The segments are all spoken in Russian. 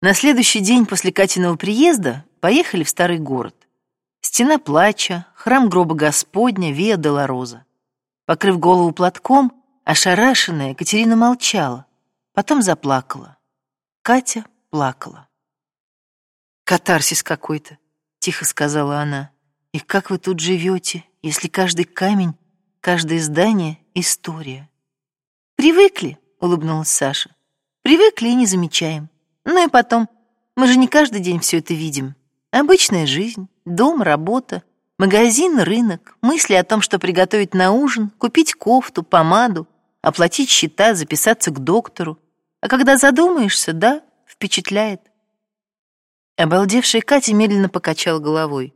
На следующий день после Катиного приезда поехали в старый город. Стена плача, храм гроба Господня, Виа Долороза. Покрыв голову платком, ошарашенная, Катерина молчала, потом заплакала. Катя плакала. «Катарсис какой-то», — тихо сказала она. «И как вы тут живете, если каждый камень, каждое здание — история?» «Привыкли», — улыбнулась Саша. «Привыкли и не замечаем. Ну и потом, мы же не каждый день все это видим. Обычная жизнь, дом, работа, магазин, рынок, мысли о том, что приготовить на ужин, купить кофту, помаду, оплатить счета, записаться к доктору. А когда задумаешься, да, впечатляет. Обалдевшая Катя медленно покачала головой.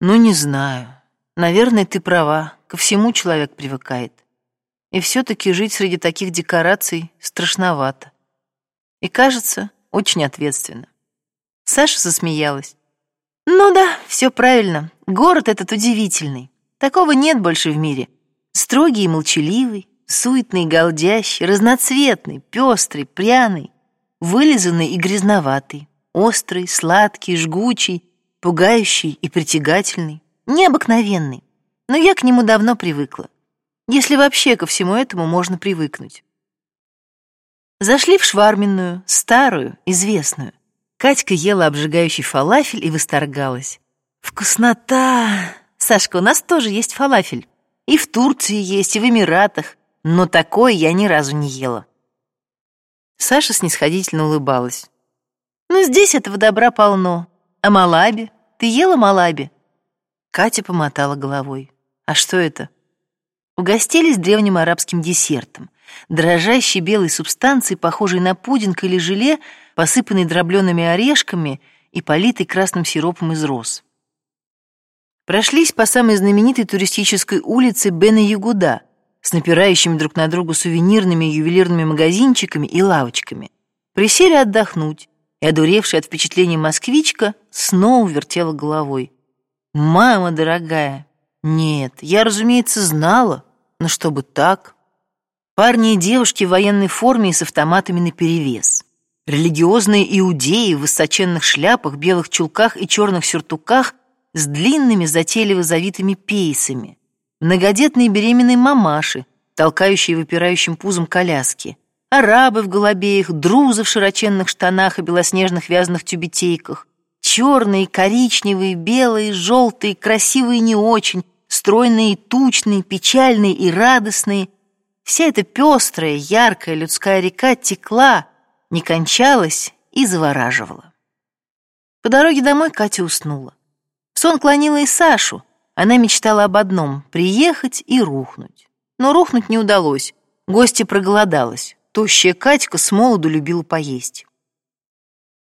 «Ну, не знаю. Наверное, ты права. Ко всему человек привыкает. И все-таки жить среди таких декораций страшновато. И, кажется, очень ответственно». Саша засмеялась. «Ну да, все правильно. Город этот удивительный. Такого нет больше в мире. Строгий и молчаливый, суетный и голдящий, разноцветный, пестрый, пряный, вылизанный и грязноватый. Острый, сладкий, жгучий, пугающий и притягательный. Необыкновенный. Но я к нему давно привыкла. Если вообще ко всему этому можно привыкнуть. Зашли в шварменную, старую, известную. Катька ела обжигающий фалафель и восторгалась. «Вкуснота! Сашка, у нас тоже есть фалафель. И в Турции есть, и в Эмиратах. Но такое я ни разу не ела». Саша снисходительно улыбалась. Ну, здесь этого добра полно. А малаби? Ты ела малаби?» Катя помотала головой. «А что это?» Угостились древним арабским десертом. Дрожащей белой субстанцией, похожей на пудинг или желе, посыпанной дробленными орешками и политой красным сиропом из роз. Прошлись по самой знаменитой туристической улице Бена-Ягуда с напирающими друг на друга сувенирными и ювелирными магазинчиками и лавочками. Присели отдохнуть, и, одуревшая от впечатления москвичка, снова вертела головой. «Мама дорогая, нет, я, разумеется, знала, но чтобы так...» Парни и девушки в военной форме и с автоматами наперевес. Религиозные иудеи в высоченных шляпах, белых чулках и черных сюртуках с длинными затейливо завитыми пейсами. Многодетные беременные мамаши, толкающие выпирающим пузом коляски арабы в голубеях, друзы в широченных штанах и белоснежных вязаных тюбетейках, черные, коричневые, белые, желтые, красивые не очень, стройные тучные, печальные и радостные. Вся эта пестрая, яркая людская река текла, не кончалась и завораживала. По дороге домой Катя уснула. сон клонила и Сашу. Она мечтала об одном — приехать и рухнуть. Но рухнуть не удалось. Гостья проголодалась. Тощая Катька с молоду любила поесть.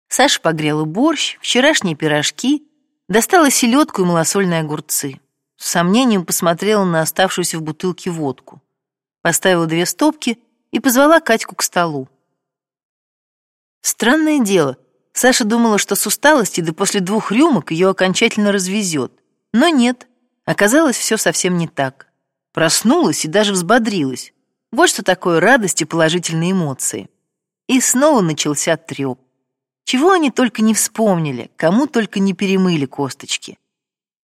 Саша погрела борщ, вчерашние пирожки, достала селедку и малосольные огурцы. С сомнением посмотрела на оставшуюся в бутылке водку. Поставила две стопки и позвала Катьку к столу. Странное дело, Саша думала, что с усталости да после двух рюмок ее окончательно развезет. Но нет, оказалось все совсем не так. Проснулась и даже взбодрилась. Вот что такое радость и положительные эмоции. И снова начался трёп. Чего они только не вспомнили, кому только не перемыли косточки.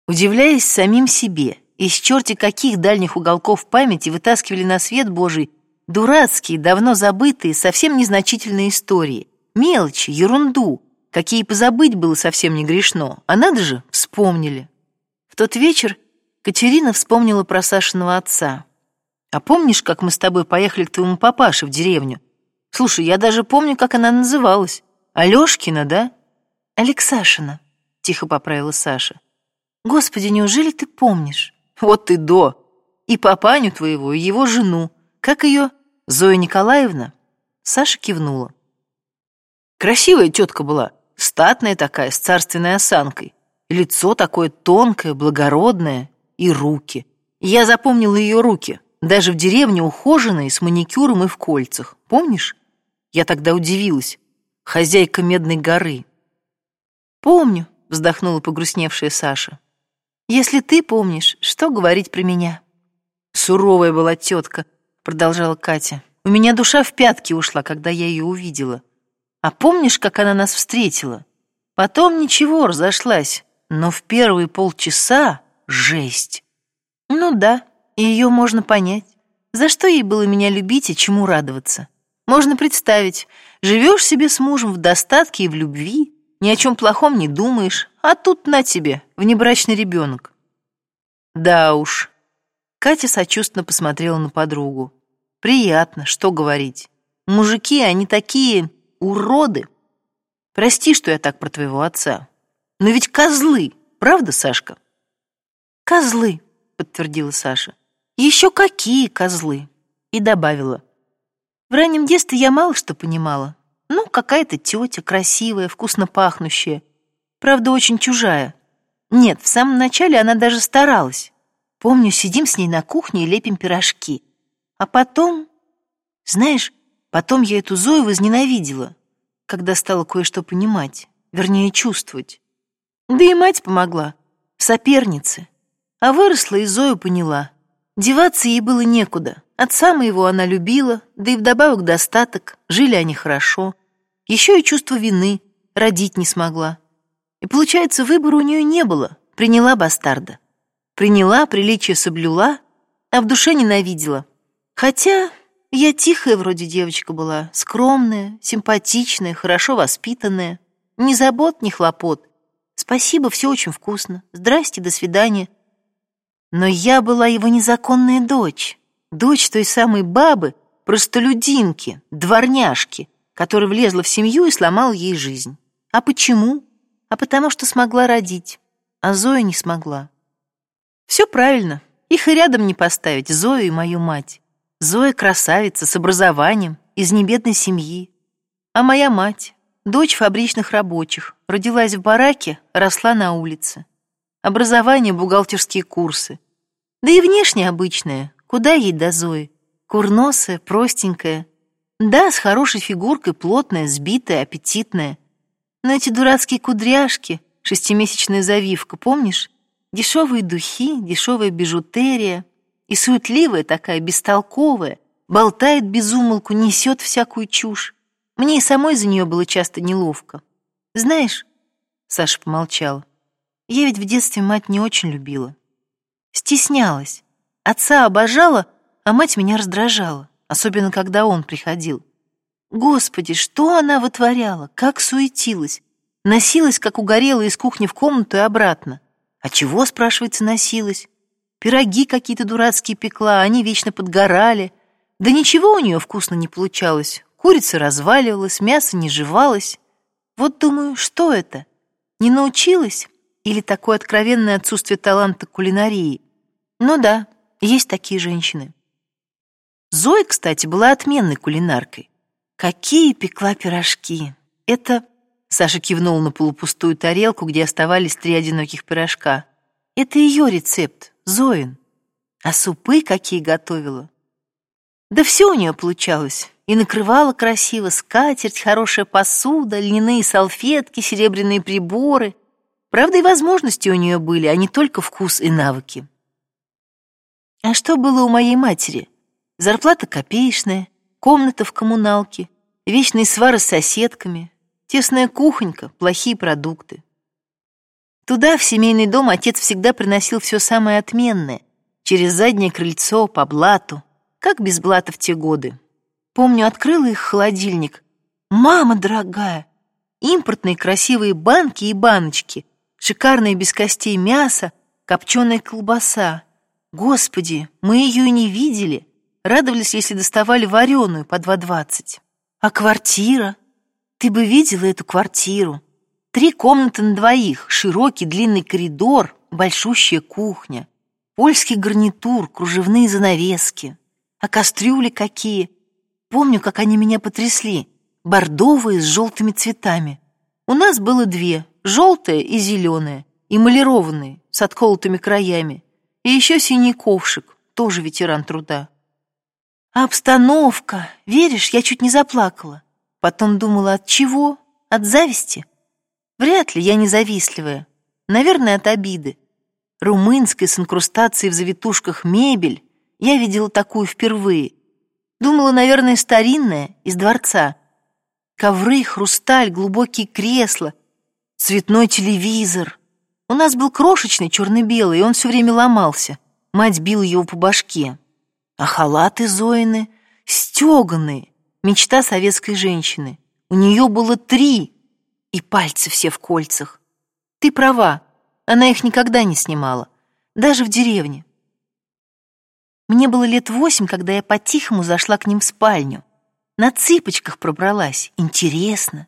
Удивляясь самим себе, из черти каких дальних уголков памяти вытаскивали на свет Божий дурацкие, давно забытые, совсем незначительные истории, мелочи, ерунду, какие позабыть было совсем не грешно, а надо же, вспомнили. В тот вечер Катерина вспомнила про Сашиного отца, а помнишь, как мы с тобой поехали к твоему папаше в деревню? Слушай, я даже помню, как она называлась. Алёшкина, да? Алексашина, тихо поправила Саша. Господи, неужели ты помнишь? Вот ты до. И папаню твоего, и его жену. Как ее? Зоя Николаевна? Саша кивнула. Красивая тетка была, статная такая, с царственной осанкой. Лицо такое тонкое, благородное, и руки. Я запомнила ее руки, даже в деревне ухоженные, с маникюром и в кольцах. Помнишь? Я тогда удивилась. Хозяйка Медной горы. Помню, вздохнула погрустневшая Саша. Если ты помнишь, что говорить про меня? Суровая была тетка, продолжала Катя. У меня душа в пятки ушла, когда я ее увидела. А помнишь, как она нас встретила? Потом ничего, разошлась, но в первые полчаса жесть. Ну да, ее можно понять. За что ей было меня любить и чему радоваться? Можно представить, живешь себе с мужем в достатке и в любви, ни о чем плохом не думаешь, а тут на тебе, внебрачный ребенок. Да уж. Катя сочувственно посмотрела на подругу. Приятно, что говорить. Мужики, они такие уроды. Прости, что я так про твоего отца. Но ведь козлы, правда, Сашка? Козлы, подтвердила Саша. Еще какие козлы? И добавила. В раннем детстве я мало что понимала. Ну, какая-то тетя, красивая, вкусно пахнущая. Правда, очень чужая. Нет, в самом начале она даже старалась. Помню, сидим с ней на кухне и лепим пирожки. А потом... Знаешь, потом я эту Зою возненавидела, когда стала кое-что понимать, вернее, чувствовать. Да и мать помогла, сопернице. А выросла и Зою поняла. Деваться ей было некуда. Отца моего она любила, да и вдобавок достаток, жили они хорошо. Еще и чувство вины, родить не смогла. И получается, выбора у нее не было, приняла бастарда. Приняла, приличие соблюла, а в душе ненавидела. Хотя я тихая вроде девочка была, скромная, симпатичная, хорошо воспитанная. Ни забот, ни хлопот. Спасибо, все очень вкусно. Здрасте, до свидания. Но я была его незаконная дочь. Дочь той самой бабы, простолюдинки, дворняжки, которая влезла в семью и сломала ей жизнь. А почему? А потому что смогла родить, а Зоя не смогла. Все правильно, их и рядом не поставить, Зою и мою мать. Зоя красавица с образованием, из небедной семьи. А моя мать, дочь фабричных рабочих, родилась в бараке, росла на улице. Образование, бухгалтерские курсы. Да и внешне обычное, куда ей до Зои? Курносая, простенькая. Да, с хорошей фигуркой, плотная, сбитая, аппетитная. Но эти дурацкие кудряшки, шестимесячная завивка, помнишь? Дешевые духи, дешевая бижутерия. И суетливая такая, бестолковая, болтает без умолку, несет всякую чушь. Мне и самой за нее было часто неловко. Знаешь, Саша помолчала, я ведь в детстве мать не очень любила. Стеснялась. Отца обожала, а мать меня раздражала, особенно когда он приходил. Господи, что она вытворяла, как суетилась. Носилась, как угорела из кухни в комнату и обратно. А чего, спрашивается, носилась? Пироги какие-то дурацкие пекла, они вечно подгорали. Да ничего у нее вкусно не получалось. Курица разваливалась, мясо не жевалось. Вот думаю, что это? Не научилась? Или такое откровенное отсутствие таланта к кулинарии. Ну да, есть такие женщины. Зоя, кстати, была отменной кулинаркой. Какие пекла пирожки! Это... Саша кивнул на полупустую тарелку, где оставались три одиноких пирожка. Это ее рецепт, Зоин. А супы какие готовила. Да все у нее получалось. И накрывала красиво скатерть, хорошая посуда, льняные салфетки, серебряные приборы. Правда, и возможности у нее были, а не только вкус и навыки. А что было у моей матери? Зарплата копеечная, комната в коммуналке, вечные свары с соседками, тесная кухонька, плохие продукты. Туда, в семейный дом, отец всегда приносил все самое отменное, через заднее крыльцо, по блату, как без блата в те годы. Помню, открыла их холодильник. «Мама дорогая!» Импортные красивые банки и баночки, шикарное без костей мясо, копченая колбаса. Господи, мы ее и не видели. Радовались, если доставали вареную по 2,20. А квартира? Ты бы видела эту квартиру. Три комнаты на двоих, широкий длинный коридор, большущая кухня. Польский гарнитур, кружевные занавески. А кастрюли какие. Помню, как они меня потрясли. Бордовые с желтыми цветами. У нас было две, желтая и зеленая, эмалированные, с отколотыми краями, и еще синий ковшик, тоже ветеран труда. Обстановка, веришь, я чуть не заплакала. Потом думала, от чего? От зависти? Вряд ли, я не завистливая. Наверное, от обиды. Румынская с инкрустацией в завитушках мебель. Я видела такую впервые. Думала, наверное, старинная, из дворца. Ковры, хрусталь, глубокие кресла, цветной телевизор. У нас был крошечный черно-белый, и он все время ломался. Мать била его по башке. А халаты Зоины стеганые, мечта советской женщины. У нее было три, и пальцы все в кольцах. Ты права, она их никогда не снимала, даже в деревне. Мне было лет восемь, когда я по-тихому зашла к ним в спальню. На цыпочках пробралась. Интересно.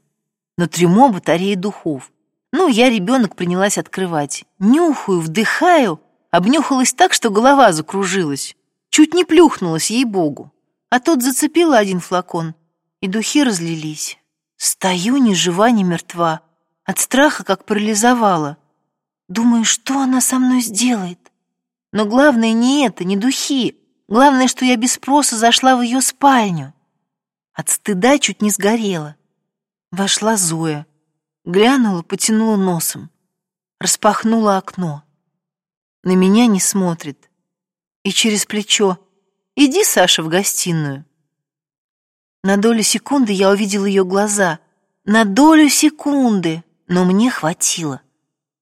Но трюмо батареи духов. Ну, я ребенок принялась открывать. Нюхаю, вдыхаю, обнюхалась так, что голова закружилась. Чуть не плюхнулась, ей-богу. А тут зацепила один флакон, и духи разлились. Стою ни жива, ни мертва. От страха как парализовала. Думаю, что она со мной сделает? Но главное не это, не духи. Главное, что я без спроса зашла в ее спальню. От стыда чуть не сгорела. Вошла Зоя. Глянула, потянула носом. Распахнула окно. На меня не смотрит. И через плечо. «Иди, Саша, в гостиную». На долю секунды я увидела ее глаза. На долю секунды. Но мне хватило.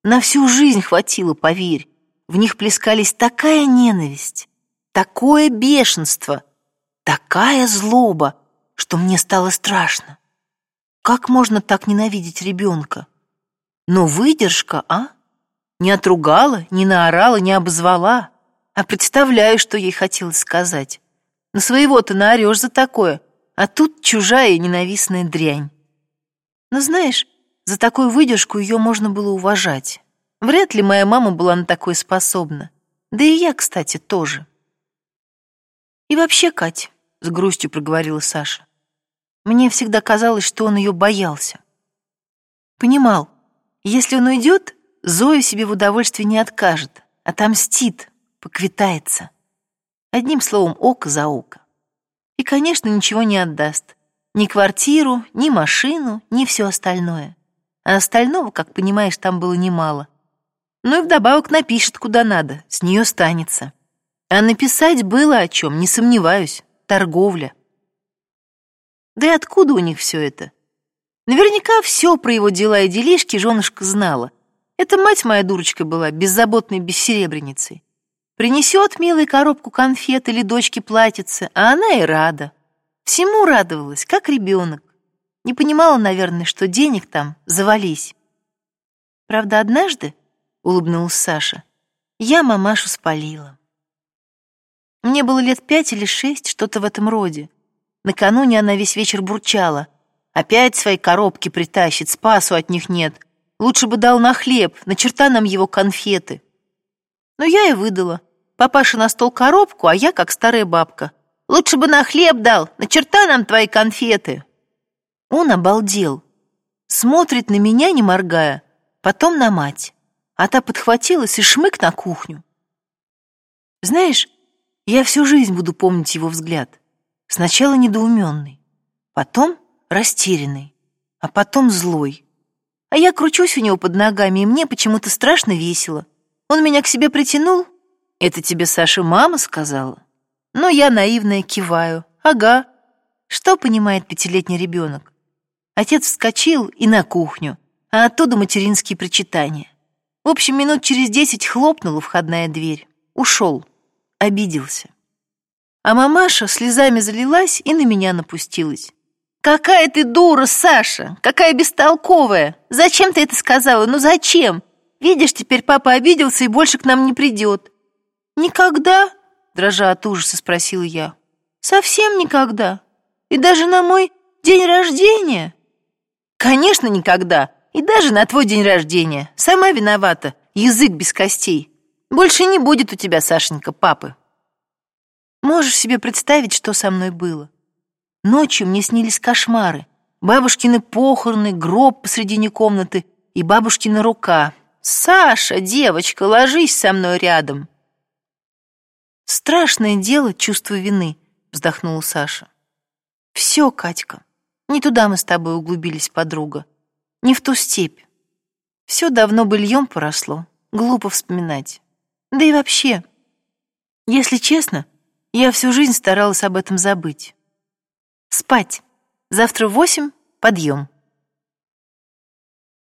На всю жизнь хватило, поверь. В них плескались такая ненависть, такое бешенство, такая злоба, что мне стало страшно. Как можно так ненавидеть ребенка? Но выдержка, а? Не отругала, не наорала, не обозвала. А представляю, что ей хотелось сказать. На своего-то наорешь за такое, а тут чужая и ненавистная дрянь. Но знаешь, за такую выдержку ее можно было уважать. Вряд ли моя мама была на такое способна. Да и я, кстати, тоже. И вообще, Кать, с грустью проговорила Саша, мне всегда казалось, что он ее боялся. Понимал, если он уйдет, Зоя себе в удовольствии не откажет, отомстит, поквитается. Одним словом, око за око. И, конечно, ничего не отдаст. Ни квартиру, ни машину, ни все остальное. А остального, как понимаешь, там было немало. Ну и вдобавок напишет куда надо, с нее станется. А написать было о чем, не сомневаюсь, торговля. Да и откуда у них все это? Наверняка все про его дела и делишки женушка знала. Это мать моя дурочка была, беззаботной бессеребренницей. Принесет милой коробку конфет или дочке платьице, а она и рада. Всему радовалась, как ребенок. Не понимала, наверное, что денег там завались. Правда, однажды — улыбнулась Саша. «Я мамашу спалила». Мне было лет пять или шесть, что-то в этом роде. Накануне она весь вечер бурчала. Опять свои коробки притащит, спасу от них нет. Лучше бы дал на хлеб, на черта нам его конфеты. Но я и выдала. Папаша на стол коробку, а я как старая бабка. Лучше бы на хлеб дал, на черта нам твои конфеты. Он обалдел. Смотрит на меня, не моргая, потом на мать а та подхватилась и шмык на кухню. Знаешь, я всю жизнь буду помнить его взгляд. Сначала недоуменный, потом растерянный, а потом злой. А я кручусь у него под ногами, и мне почему-то страшно весело. Он меня к себе притянул. Это тебе Саша мама сказала? Но я наивная киваю. Ага. Что понимает пятилетний ребенок? Отец вскочил и на кухню, а оттуда материнские причитания. В общем, минут через десять хлопнула входная дверь. Ушел. Обиделся. А мамаша слезами залилась и на меня напустилась. «Какая ты дура, Саша! Какая бестолковая! Зачем ты это сказала? Ну зачем? Видишь, теперь папа обиделся и больше к нам не придет». «Никогда?» — дрожа от ужаса спросила я. «Совсем никогда? И даже на мой день рождения?» «Конечно, никогда!» И даже на твой день рождения. Сама виновата. Язык без костей. Больше не будет у тебя, Сашенька, папы. Можешь себе представить, что со мной было? Ночью мне снились кошмары. Бабушкины похороны, гроб посредине комнаты и бабушкина рука. «Саша, девочка, ложись со мной рядом!» «Страшное дело чувство вины», — вздохнула Саша. «Все, Катька, не туда мы с тобой углубились, подруга не в ту степь. Все давно быльем поросло, глупо вспоминать. Да и вообще, если честно, я всю жизнь старалась об этом забыть. Спать. Завтра в восемь Подъем.